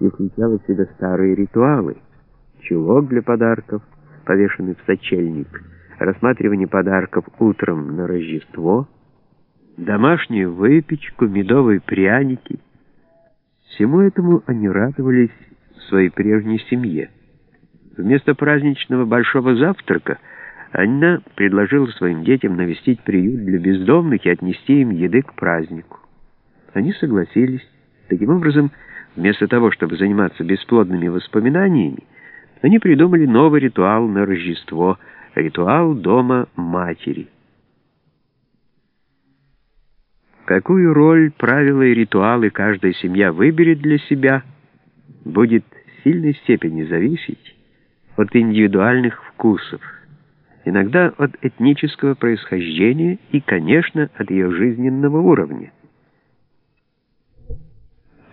и включала в себя старые ритуалы. Чулок для подарков, повешенный в сочельник, рассматривание подарков утром на Рождество, домашнюю выпечку, медовые пряники. Всему этому они радовались в своей прежней семье. Вместо праздничного большого завтрака Анна предложила своим детям навестить приют для бездомных и отнести им еды к празднику. Они согласились. Таким образом, вместо того, чтобы заниматься бесплодными воспоминаниями, они придумали новый ритуал на Рождество, ритуал Дома Матери. Какую роль правила и ритуалы каждая семья выберет для себя, будет в сильной степени зависеть от индивидуальных вкусов, иногда от этнического происхождения и, конечно, от ее жизненного уровня.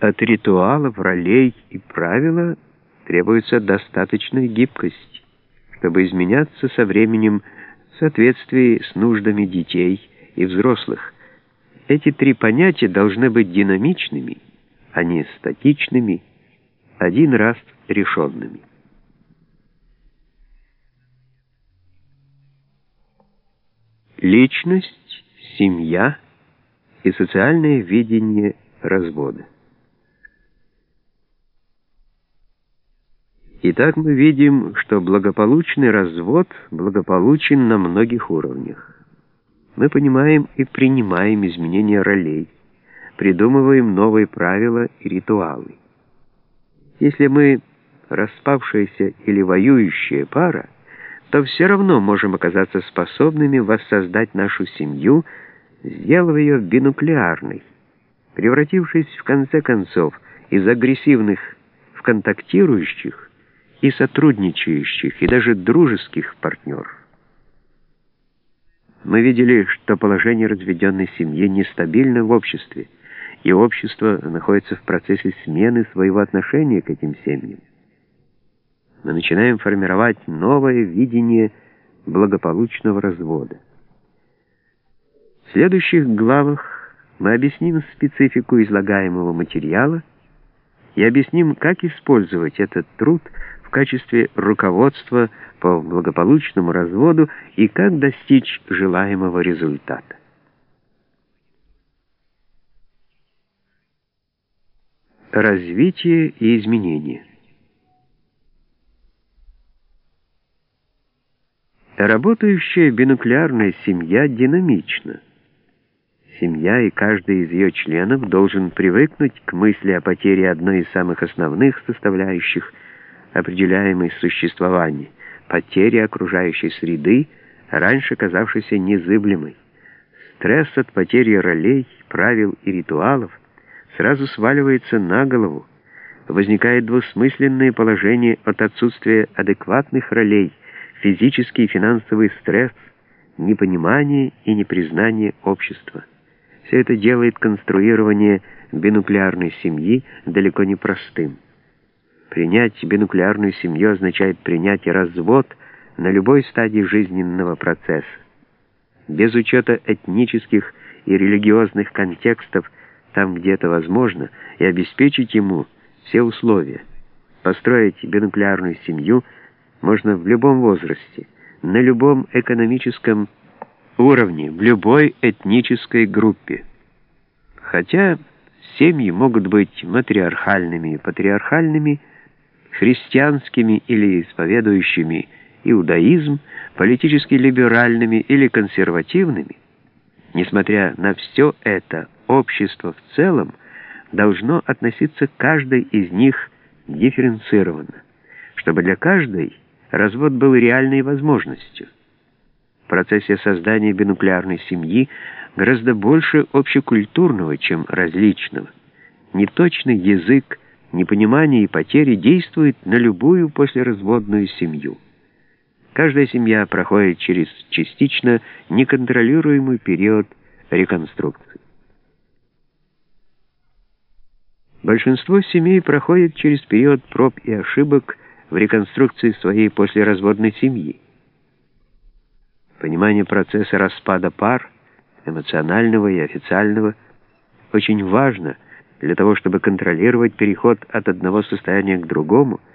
От ритуалов, ролей и правила требуется достаточная гибкость, чтобы изменяться со временем в соответствии с нуждами детей и взрослых. Эти три понятия должны быть динамичными, а не статичными, один раз решенными. Личность, семья и социальное видение развода. Итак, мы видим, что благополучный развод благополучен на многих уровнях. Мы понимаем и принимаем изменения ролей, придумываем новые правила и ритуалы. Если мы распавшаяся или воюющая пара, то все равно можем оказаться способными воссоздать нашу семью, сделав ее бинуклеарной, превратившись в конце концов из агрессивных в контактирующих, и сотрудничающих, и даже дружеских партнеров. Мы видели, что положение разведенной семьи нестабильно в обществе, и общество находится в процессе смены своего отношения к этим семьям. Мы начинаем формировать новое видение благополучного развода. В следующих главах мы объясним специфику излагаемого материала и объясним, как использовать этот труд качестве руководства по благополучному разводу и как достичь желаемого результата. Развитие и изменения. Работающая бинуклеарная семья динамична. Семья и каждый из ее членов должен привыкнуть к мысли о потере одной из самых основных составляющих – определяемой существования, потери окружающей среды, раньше казавшейся незыблемой. Стресс от потери ролей, правил и ритуалов сразу сваливается на голову. Возникает двусмысленное положение от отсутствия адекватных ролей, физический и финансовый стресс, непонимание и непризнание общества. Все это делает конструирование бинуклеарной семьи далеко не простым. Принять бинуклеарную семью означает принять развод на любой стадии жизненного процесса. Без учета этнических и религиозных контекстов там, где это возможно, и обеспечить ему все условия. Построить бинуклеарную семью можно в любом возрасте, на любом экономическом уровне, в любой этнической группе. Хотя семьи могут быть матриархальными и патриархальными, христианскими или исповедующими иудаизм, политически либеральными или консервативными, несмотря на все это, общество в целом должно относиться к каждой из них дифференцированно, чтобы для каждой развод был реальной возможностью. В процессе создания бинуклеарной семьи гораздо больше общекультурного, чем различного. Неточный язык, непонимание и потери действуют на любую послеразводную семью. Каждая семья проходит через частично неконтролируемый период реконструкции. Большинство семей проходит через период проб и ошибок в реконструкции своей послеразводной семьи. Понимание процесса распада пар, эмоционального и официального, очень важно – для того, чтобы контролировать переход от одного состояния к другому –